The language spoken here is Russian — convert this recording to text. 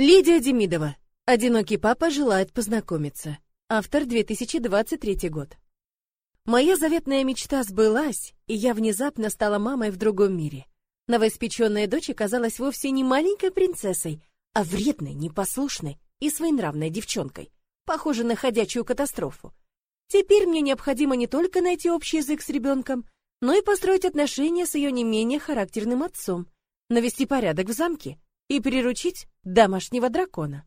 Лидия Демидова. Одинокий папа желает познакомиться. Автор 2023 год. Моя заветная мечта сбылась, и я внезапно стала мамой в другом мире. Новоиспеченная дочь оказалась вовсе не маленькой принцессой, а вредной, непослушной и своенравной девчонкой, похожей на ходячую катастрофу. Теперь мне необходимо не только найти общий язык с ребенком, но и построить отношения с ее не менее характерным отцом, навести порядок в замке и приручить домашнего дракона.